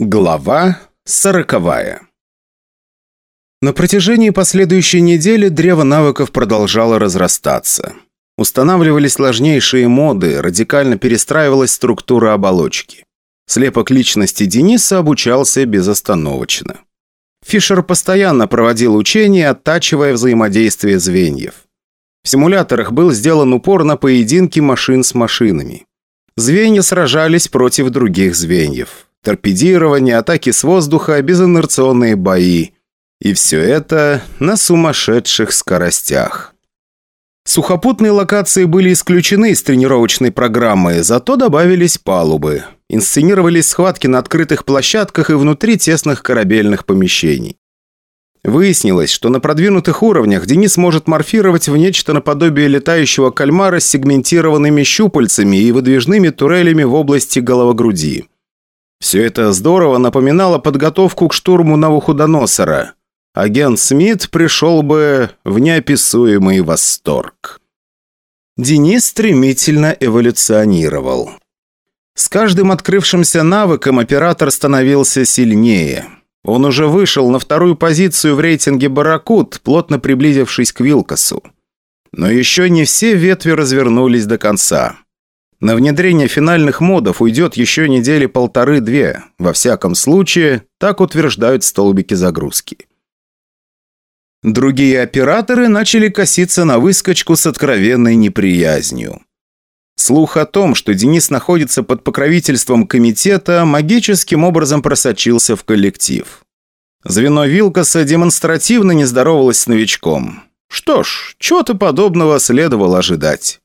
Глава сороковая На протяжении последующей недели древо навыков продолжало разрастаться. Устанавливались сложнейшие моды, радикально перестраивалась структура оболочки. Слепок личности Дениса обучался безостановочно. Фишер постоянно проводил учения, оттачивая взаимодействие звеньев. В симуляторах был сделан упор на поединки машин с машинами. Звенья сражались против других звеньев торпедирование, атаки с воздуха, безинерционные бои. И все это на сумасшедших скоростях. Сухопутные локации были исключены из тренировочной программы, зато добавились палубы. Инсценировались схватки на открытых площадках и внутри тесных корабельных помещений. Выяснилось, что на продвинутых уровнях Денис может морфировать в нечто наподобие летающего кальмара с сегментированными щупальцами и выдвижными турелями в области головогруди. Все это здорово напоминало подготовку к штурму Навуходоносора. Агент Смит пришел бы в неописуемый восторг. Денис стремительно эволюционировал. С каждым открывшимся навыком оператор становился сильнее. Он уже вышел на вторую позицию в рейтинге «Барракуд», плотно приблизившись к Вилкасу. Но еще не все ветви развернулись до конца. На внедрение финальных модов уйдет еще недели полторы-две. Во всяком случае, так утверждают столбики загрузки. Другие операторы начали коситься на выскочку с откровенной неприязнью. Слух о том, что Денис находится под покровительством комитета, магическим образом просочился в коллектив. Звено Вилкаса демонстративно не здоровалось с новичком. Что ж, чего-то подобного следовало ожидать.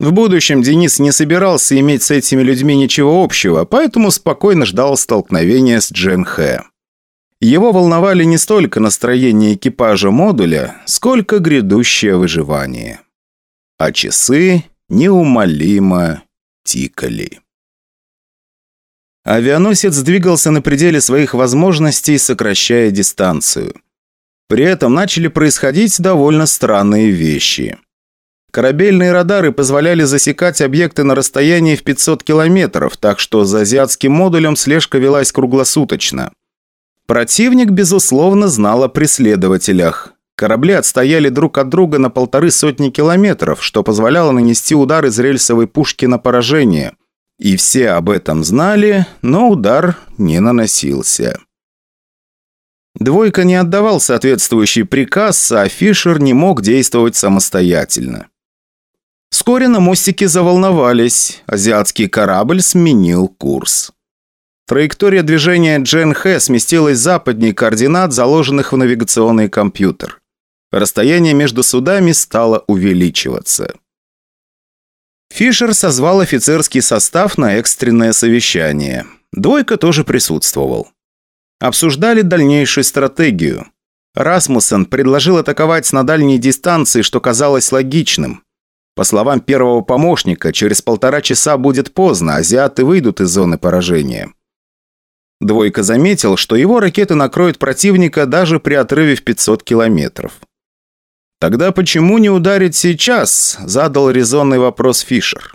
В будущем Денис не собирался иметь с этими людьми ничего общего, поэтому спокойно ждал столкновения с Джен Хэ. Его волновали не столько настроение экипажа модуля, сколько грядущее выживание. А часы неумолимо тикали. Авианосец двигался на пределе своих возможностей, сокращая дистанцию. При этом начали происходить довольно странные вещи – Корабельные радары позволяли засекать объекты на расстоянии в 500 километров, так что за азиатским модулем слежка велась круглосуточно. Противник, безусловно, знал о преследователях. Корабли отстояли друг от друга на полторы сотни километров, что позволяло нанести удар из рельсовой пушки на поражение. И все об этом знали, но удар не наносился. Двойка не отдавал соответствующий приказ, а Фишер не мог действовать самостоятельно. Вскоре на мостике заволновались. Азиатский корабль сменил курс. Траектория движения Джен Хэ сместилась западнее координат, заложенных в навигационный компьютер. Расстояние между судами стало увеличиваться. Фишер созвал офицерский состав на экстренное совещание. Двойка тоже присутствовал. Обсуждали дальнейшую стратегию. Расмуссен предложил атаковать на дальней дистанции, что казалось логичным. По словам первого помощника, через полтора часа будет поздно, азиаты выйдут из зоны поражения. Двойка заметил, что его ракеты накроют противника даже при отрыве в 500 километров. «Тогда почему не ударить сейчас?» – задал резонный вопрос Фишер.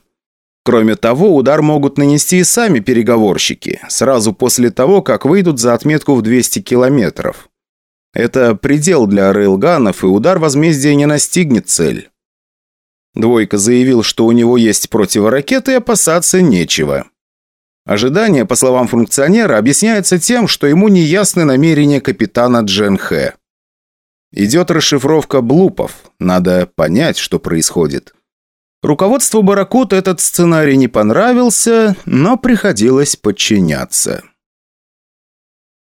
Кроме того, удар могут нанести и сами переговорщики, сразу после того, как выйдут за отметку в 200 километров. Это предел для рейлганов, и удар возмездия не настигнет цель. Двойка заявил, что у него есть противоракеты и опасаться нечего. Ожидание, по словам функционера, объясняется тем, что ему не ясны намерения капитана Джен Хэ. Идет расшифровка блупов. Надо понять, что происходит. Руководству Баракут этот сценарий не понравился, но приходилось подчиняться.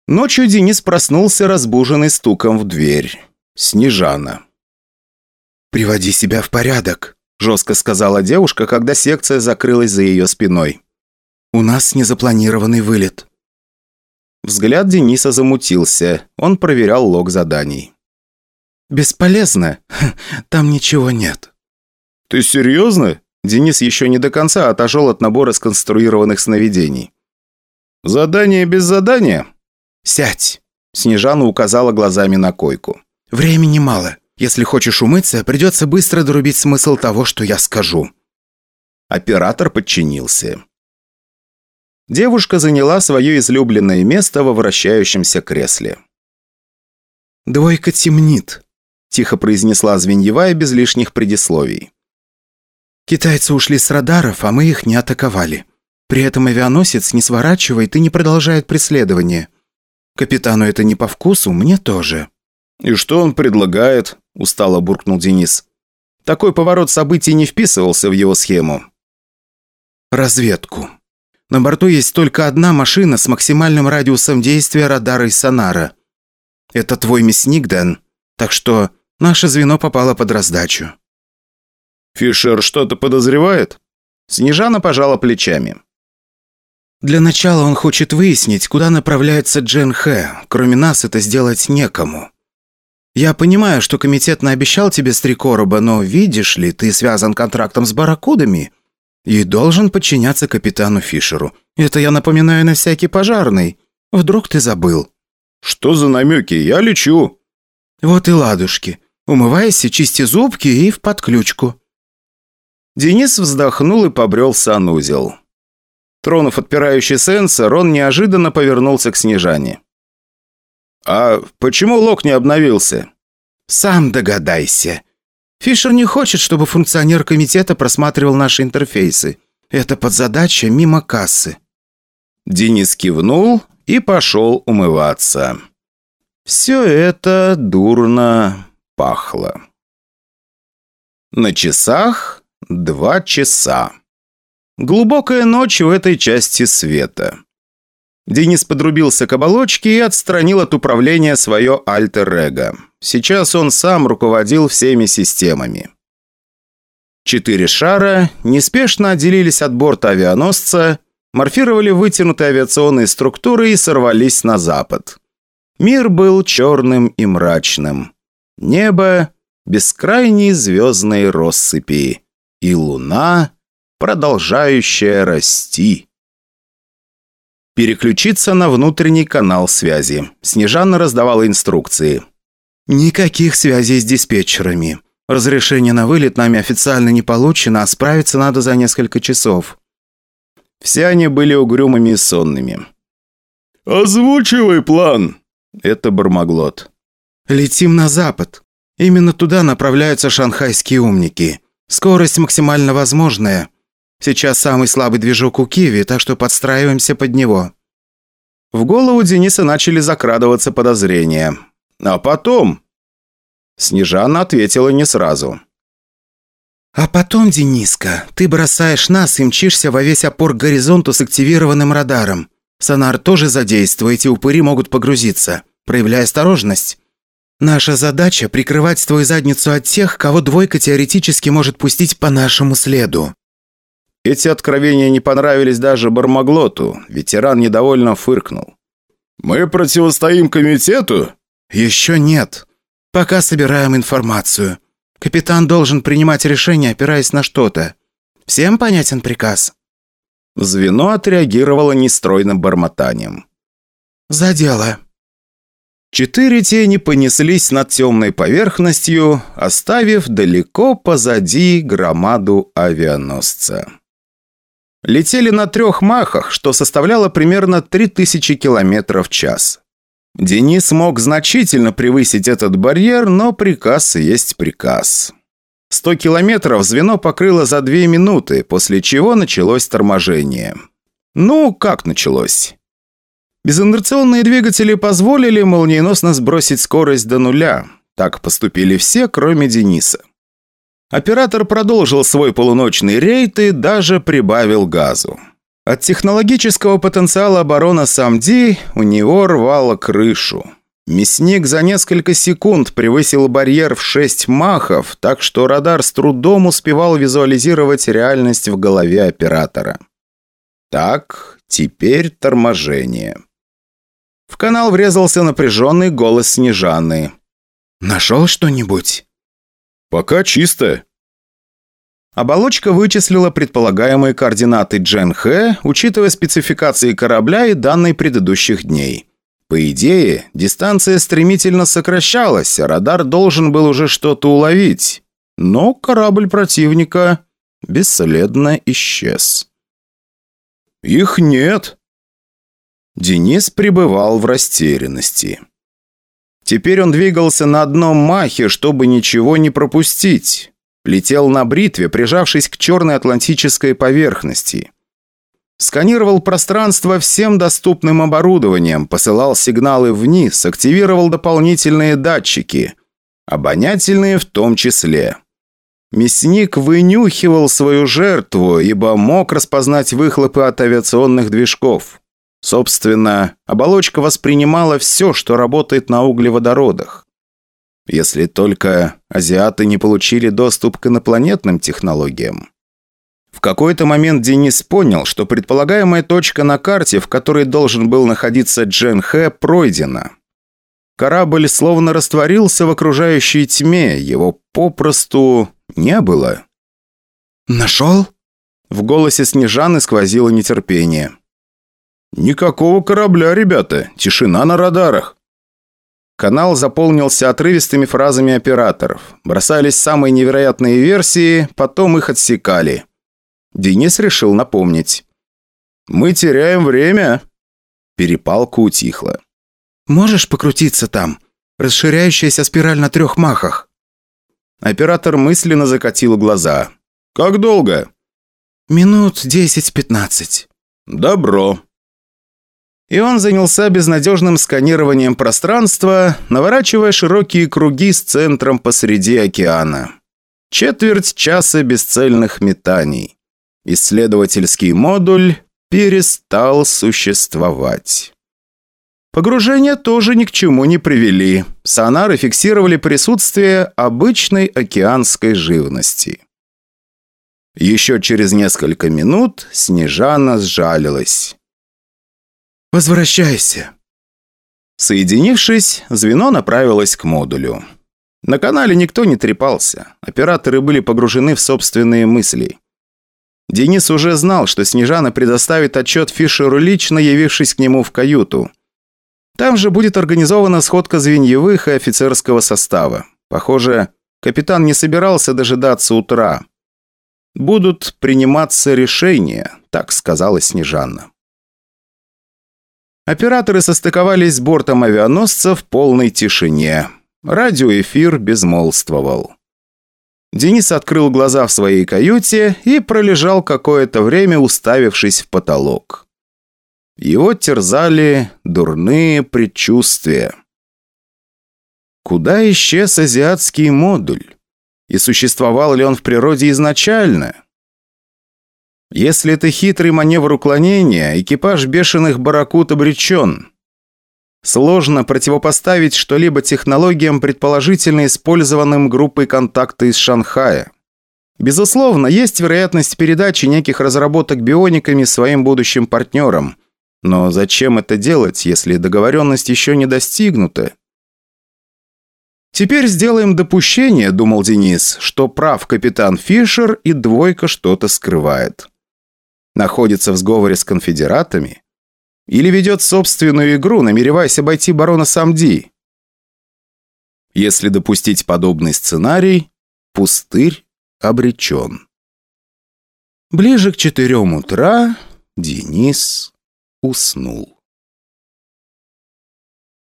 Ночью Денис проснулся, разбуженный стуком в дверь. Снежана. «Приводи себя в порядок», – жестко сказала девушка, когда секция закрылась за ее спиной. «У нас незапланированный вылет». Взгляд Дениса замутился. Он проверял лог заданий. «Бесполезно. Там ничего нет». «Ты серьезно?» Денис еще не до конца отошел от набора сконструированных сновидений. «Задание без задания?» «Сядь!» Снежана указала глазами на койку. «Времени мало. Если хочешь умыться, придется быстро дорубить смысл того, что я скажу». Оператор подчинился. Девушка заняла свое излюбленное место во вращающемся кресле. «Двойка темнит», – тихо произнесла Звеньевая без лишних предисловий. «Китайцы ушли с радаров, а мы их не атаковали. При этом авианосец не сворачивает и не продолжает преследование. Капитану это не по вкусу, мне тоже». «И что он предлагает?» – устало буркнул Денис. Такой поворот событий не вписывался в его схему. «Разведку», на борту есть только одна машина с максимальным радиусом действия радара и сонара. Это твой мясник, Дэн. Так что наше звено попало под раздачу». «Фишер что-то подозревает?» Снежана пожала плечами. «Для начала он хочет выяснить, куда направляется Джен Хэ. Кроме нас это сделать некому. Я понимаю, что комитет наобещал тебе с три короба, но видишь ли, ты связан контрактом с барракудами и должен подчиняться капитану Фишеру. Это я напоминаю на всякий пожарный. Вдруг ты забыл?» «Что за намеки? Я лечу». «Вот и ладушки. Умывайся, чисти зубки и в подключку». Денис вздохнул и побрел в санузел. Тронув отпирающий сенсор, он неожиданно повернулся к Снежане. «А почему лог не обновился?» «Сам догадайся. Фишер не хочет, чтобы функционер комитета просматривал наши интерфейсы. Это подзадача мимо кассы». Денис кивнул и пошел умываться. Все это дурно пахло. На часах два часа. Глубокая ночь в этой части света. Денис подрубился к оболочке и отстранил от управления свое альтер-эго. Сейчас он сам руководил всеми системами. Четыре шара неспешно отделились от борта авианосца, морфировали вытянутые авиационные структуры и сорвались на запад. Мир был черным и мрачным. Небо – бескрайней звездной россыпи. И луна, продолжающая расти. Переключиться на внутренний канал связи. Снежана раздавала инструкции. «Никаких связей с диспетчерами. Разрешение на вылет нами официально не получено, а справиться надо за несколько часов». Все они были угрюмыми и сонными. «Озвучивай план!» Это Бармаглот. «Летим на запад. Именно туда направляются шанхайские умники. Скорость максимально возможная. Сейчас самый слабый движок у Киви, так что подстраиваемся под него». В голову Дениса начали закрадываться подозрения. «А потом?» Снежана ответила не сразу. «А потом, Дениска, ты бросаешь нас и мчишься во весь опор к горизонту с активированным радаром. Сонар тоже задействуете, упыри могут погрузиться. Проявляй осторожность. Наша задача – прикрывать твою задницу от тех, кого двойка теоретически может пустить по нашему следу. Эти откровения не понравились даже Бармаглоту. Ветеран недовольно фыркнул. «Мы противостоим комитету?» «Еще нет. Пока собираем информацию. Капитан должен принимать решение, опираясь на что-то. Всем понятен приказ?» Звено отреагировало нестройным бормотанием. «За дело». Четыре тени понеслись над темной поверхностью, оставив далеко позади громаду авианосца летели на трех махах, что составляло примерно 3000 км в час. Денис мог значительно превысить этот барьер, но приказ есть приказ. 100 километров звено покрыло за 2 минуты, после чего началось торможение. Ну, как началось? Безинерционные двигатели позволили молниеносно сбросить скорость до нуля. Так поступили все, кроме Дениса. Оператор продолжил свой полуночный рейд и даже прибавил газу. От технологического потенциала оборона Самди у него рвало крышу. Мясник за несколько секунд превысил барьер в 6 махов, так что радар с трудом успевал визуализировать реальность в голове оператора. Так, теперь торможение. В канал врезался напряженный голос Снежаны. «Нашел что-нибудь?» «Пока чисто». Оболочка вычислила предполагаемые координаты Джен Хэ, учитывая спецификации корабля и данные предыдущих дней. По идее, дистанция стремительно сокращалась, а радар должен был уже что-то уловить. Но корабль противника бесследно исчез. «Их нет», Денис пребывал в растерянности. Теперь он двигался на одном махе, чтобы ничего не пропустить. Летел на бритве, прижавшись к черной атлантической поверхности. Сканировал пространство всем доступным оборудованием, посылал сигналы вниз, активировал дополнительные датчики. Обонятельные в том числе. Мясник вынюхивал свою жертву, ибо мог распознать выхлопы от авиационных движков. Собственно, оболочка воспринимала все, что работает на углеводородах. Если только азиаты не получили доступ к инопланетным технологиям. В какой-то момент Денис понял, что предполагаемая точка на карте, в которой должен был находиться Джен Хэ, пройдена. Корабль словно растворился в окружающей тьме, его попросту не было. «Нашел?» В голосе Снежаны сквозило нетерпение. «Никакого корабля, ребята. Тишина на радарах». Канал заполнился отрывистыми фразами операторов. Бросались самые невероятные версии, потом их отсекали. Денис решил напомнить. «Мы теряем время». Перепалка утихла. «Можешь покрутиться там? Расширяющаяся спираль на трех махах». Оператор мысленно закатил глаза. «Как долго?» «Минут десять-пятнадцать». «Добро», и он занялся безнадежным сканированием пространства, наворачивая широкие круги с центром посреди океана. Четверть часа бесцельных метаний. Исследовательский модуль перестал существовать. Погружения тоже ни к чему не привели. Сонары фиксировали присутствие обычной океанской живности. Еще через несколько минут Снежана сжалилась. «Возвращайся». Соединившись, звено направилось к модулю. На канале никто не трепался. Операторы были погружены в собственные мысли. Денис уже знал, что Снежана предоставит отчет Фишеру лично, явившись к нему в каюту. Там же будет организована сходка звеньевых и офицерского состава. Похоже, капитан не собирался дожидаться утра. «Будут приниматься решения», так сказала Снежана. Операторы состыковались с бортом авианосца в полной тишине. Радиоэфир безмолвствовал. Денис открыл глаза в своей каюте и пролежал какое-то время, уставившись в потолок. Его терзали дурные предчувствия. Куда исчез азиатский модуль? И существовал ли он в природе изначально? Если это хитрый маневр уклонения, экипаж бешеных барракут обречен. Сложно противопоставить что-либо технологиям, предположительно использованным группой контакта из Шанхая. Безусловно, есть вероятность передачи неких разработок биониками своим будущим партнерам. Но зачем это делать, если договоренность еще не достигнута? «Теперь сделаем допущение», — думал Денис, «что прав капитан Фишер и двойка что-то скрывает» находится в сговоре с конфедератами? Или ведет собственную игру, намереваясь обойти барона Самди? Если допустить подобный сценарий, пустырь обречен. Ближе к четырем утра Денис уснул.